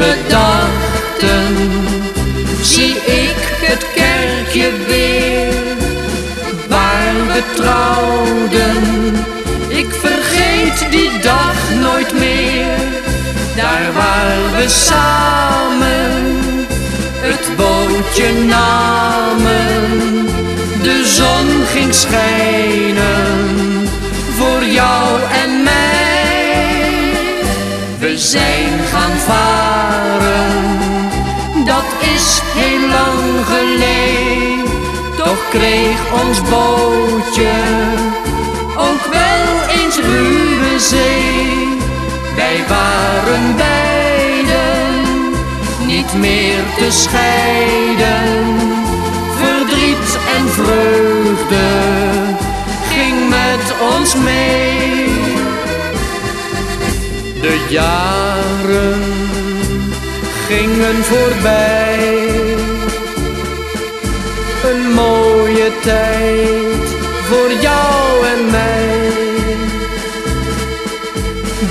gedachten zie ik het kerkje weer waar we trouwden. Ik vergeet die dag nooit meer, daar waar we samen het bootje namen. De zon ging schijnen voor jou en mij. We zijn gaan varen, kreeg ons bootje ook wel eens ruwe zee. Wij waren beiden niet meer te scheiden. Verdriet en vreugde ging met ons mee. De jaren gingen voorbij. Tijd voor jou en mij.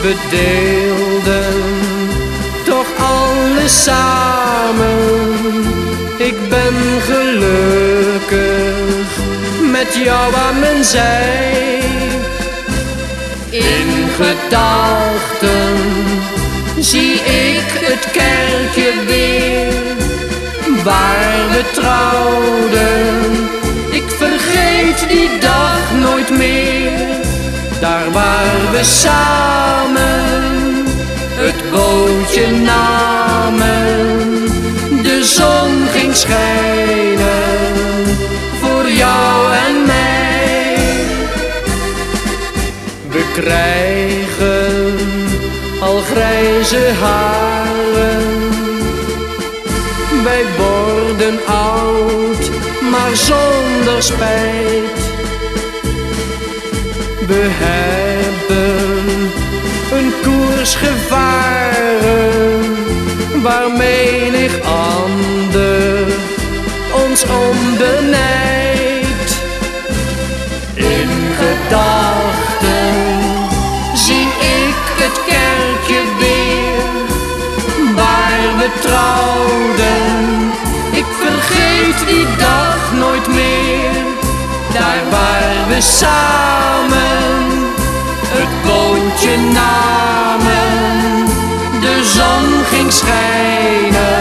We deelden toch alles samen. Ik ben gelukkig met jou aan mijn zij. In gedachten zie ik het kerkje weer waar we trouwden. We samen het bootje namen. De zon ging schijnen voor jou en mij. We krijgen al grijze haren. Wij worden oud, maar zonder spijt. Gevaren waar menig ander ons om benijdt. In gedachten zie ik het kerkje weer waar we trouwden. Ik vergeet die dag nooit meer, daar waar we samen schijnen